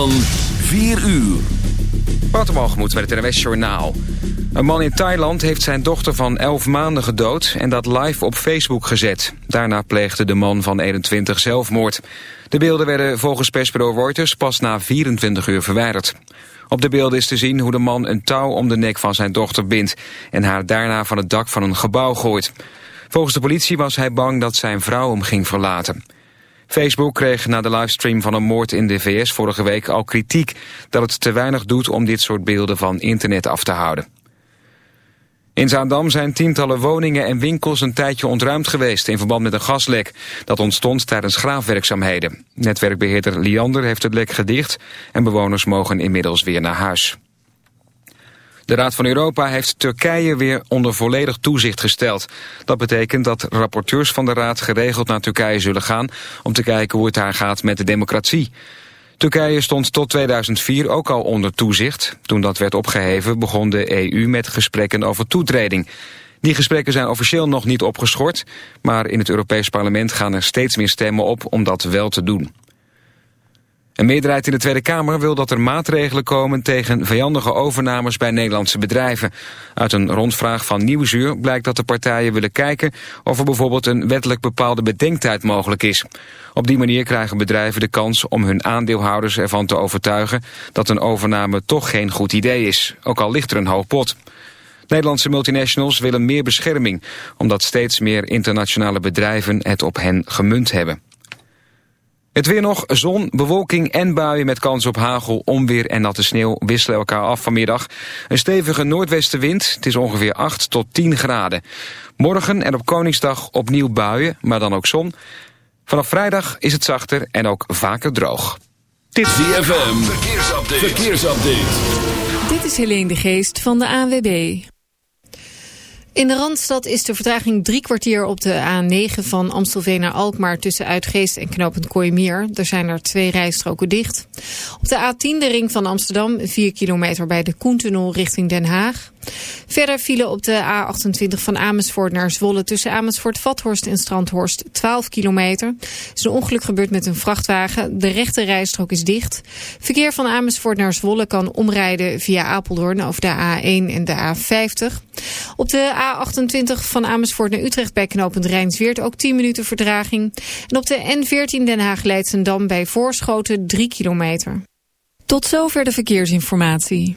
Van 4 uur. Watermalgemoed met het NWS Journaal. Een man in Thailand heeft zijn dochter van 11 maanden gedood... en dat live op Facebook gezet. Daarna pleegde de man van 21 zelfmoord. De beelden werden volgens persbureau Reuters pas na 24 uur verwijderd. Op de beelden is te zien hoe de man een touw om de nek van zijn dochter bindt... en haar daarna van het dak van een gebouw gooit. Volgens de politie was hij bang dat zijn vrouw hem ging verlaten. Facebook kreeg na de livestream van een moord in de VS vorige week al kritiek dat het te weinig doet om dit soort beelden van internet af te houden. In Zaandam zijn tientallen woningen en winkels een tijdje ontruimd geweest in verband met een gaslek. Dat ontstond tijdens graafwerkzaamheden. Netwerkbeheerder Liander heeft het lek gedicht en bewoners mogen inmiddels weer naar huis. De Raad van Europa heeft Turkije weer onder volledig toezicht gesteld. Dat betekent dat rapporteurs van de Raad geregeld naar Turkije zullen gaan... om te kijken hoe het daar gaat met de democratie. Turkije stond tot 2004 ook al onder toezicht. Toen dat werd opgeheven begon de EU met gesprekken over toetreding. Die gesprekken zijn officieel nog niet opgeschort... maar in het Europees Parlement gaan er steeds meer stemmen op om dat wel te doen. Een meerderheid in de Tweede Kamer wil dat er maatregelen komen tegen vijandige overnames bij Nederlandse bedrijven. Uit een rondvraag van Nieuwsuur blijkt dat de partijen willen kijken of er bijvoorbeeld een wettelijk bepaalde bedenktijd mogelijk is. Op die manier krijgen bedrijven de kans om hun aandeelhouders ervan te overtuigen dat een overname toch geen goed idee is, ook al ligt er een hoog pot. Nederlandse multinationals willen meer bescherming, omdat steeds meer internationale bedrijven het op hen gemunt hebben. Het weer nog, zon, bewolking en buien met kans op hagel, onweer en natte sneeuw wisselen elkaar af vanmiddag. Een stevige noordwestenwind, het is ongeveer 8 tot 10 graden. Morgen en op Koningsdag opnieuw buien, maar dan ook zon. Vanaf vrijdag is het zachter en ook vaker droog. Dit ZFM, verkeersupdate. verkeersupdate. Dit is Helene de Geest van de ANWB. In de Randstad is de vertraging drie kwartier op de A9 van Amstelveen naar Alkmaar tussen Uitgeest en Knopend Kooimeer. Er zijn er twee rijstroken dicht. Op de A10 de ring van Amsterdam, 4 kilometer bij de Koentunnel richting Den Haag. Verder vielen op de A28 van Amersfoort naar Zwolle tussen Amersfoort-Vathorst en Strandhorst 12 kilometer. Er is een ongeluk gebeurd met een vrachtwagen. De rechte rijstrook is dicht. Verkeer van Amersfoort naar Zwolle kan omrijden via Apeldoorn over de A1 en de A50. Op de A28 van Amersfoort naar Utrecht bij knooppunt Rijnsweert ook 10 minuten verdraging. En op de N14 Den Haag-Leidsendam bij Voorschoten 3 kilometer. Tot zover de verkeersinformatie.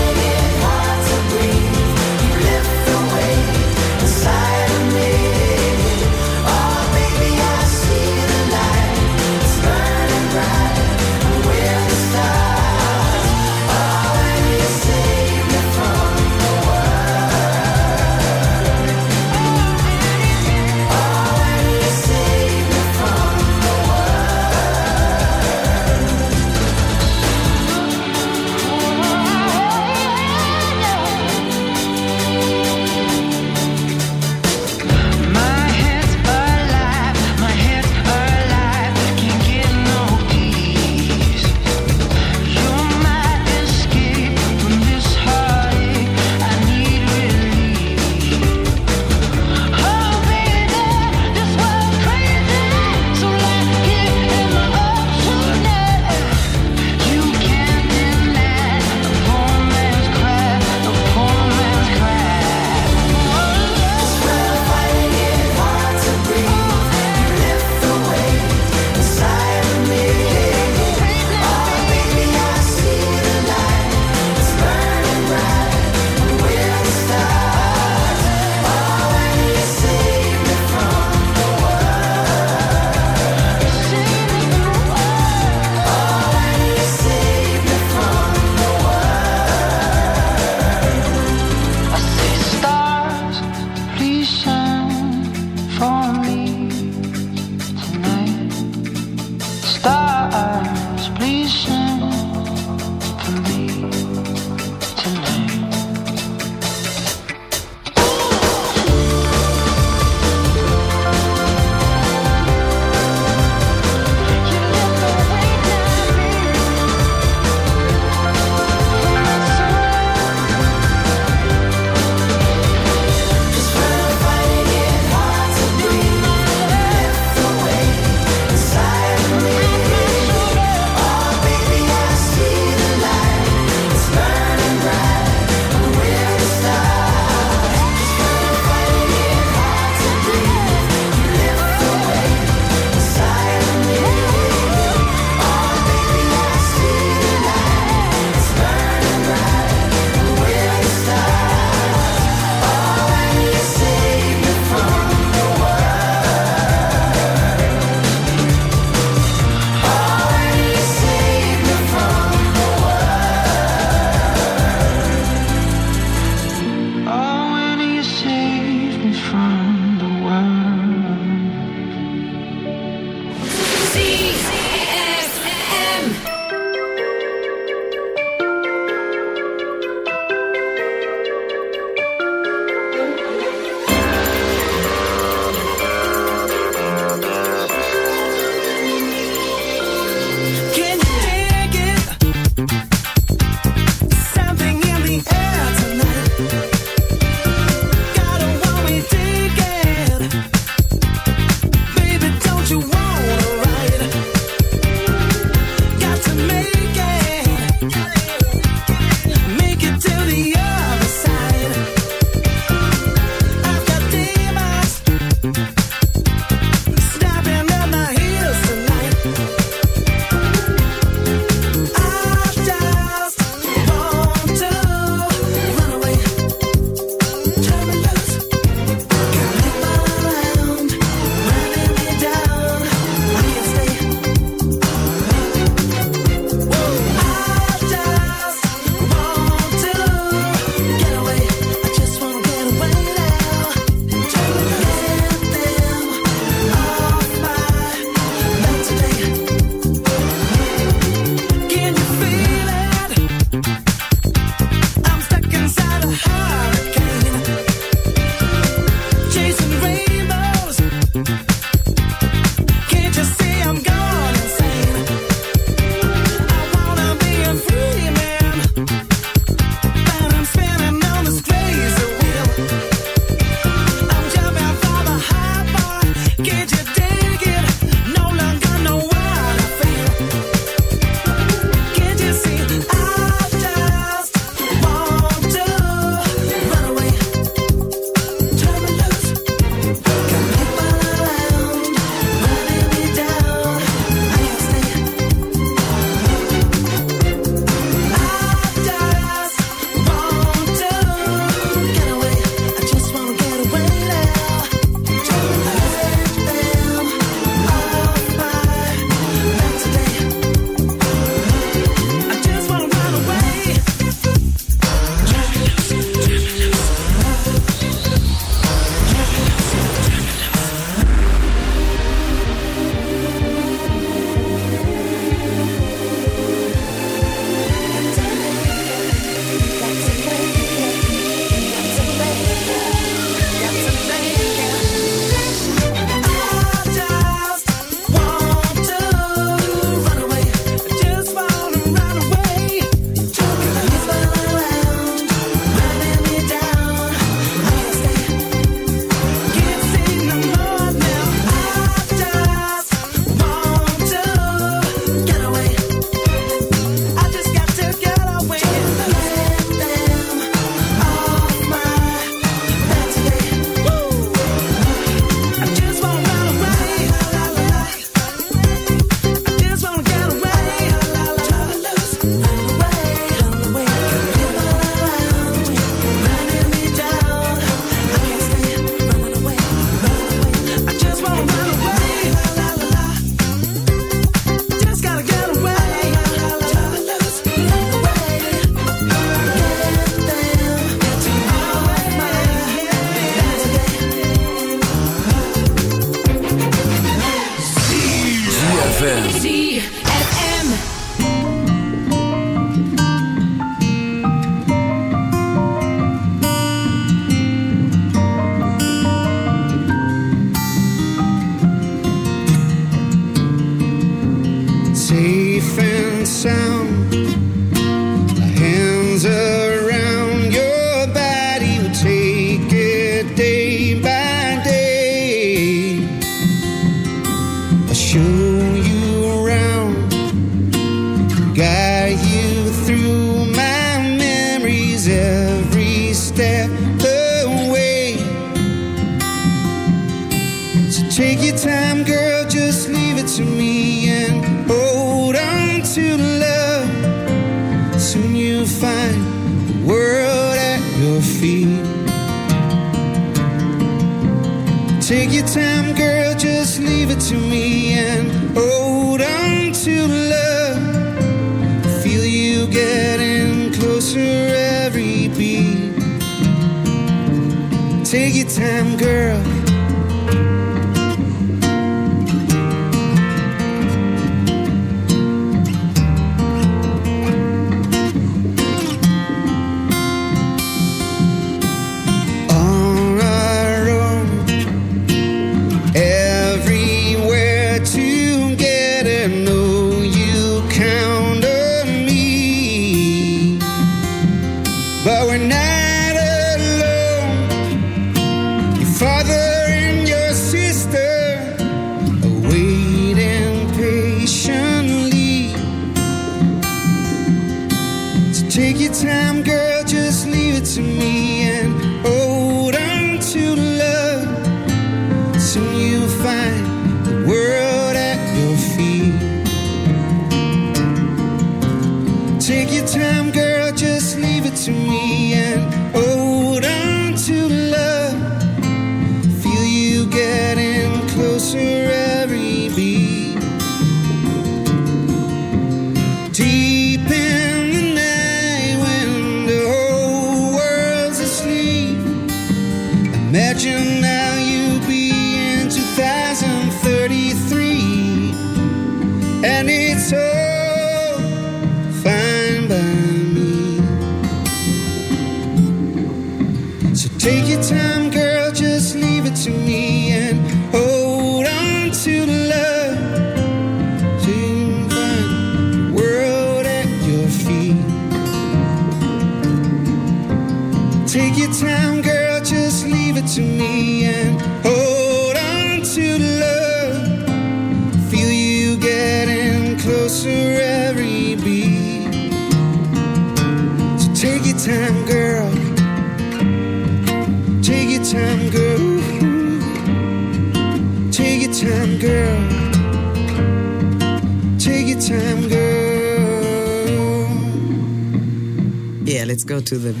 To the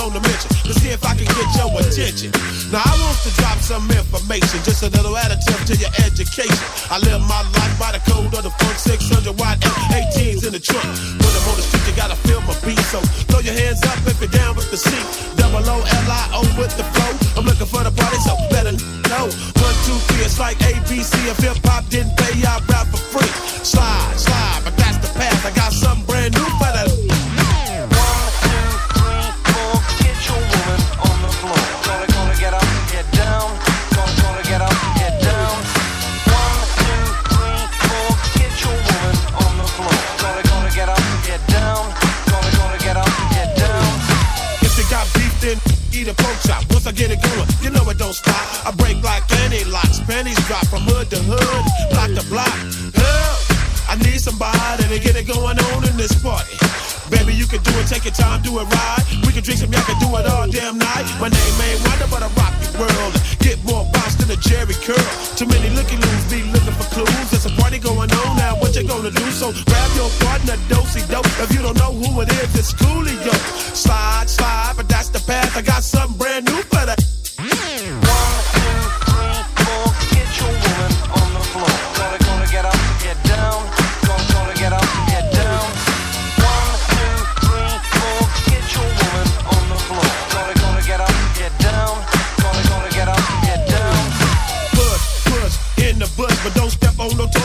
but I'm still on the mission. Let's see if I can get your attention. Now, I want to drop some information, just a little additive to your education. I live my life do it right. But don't step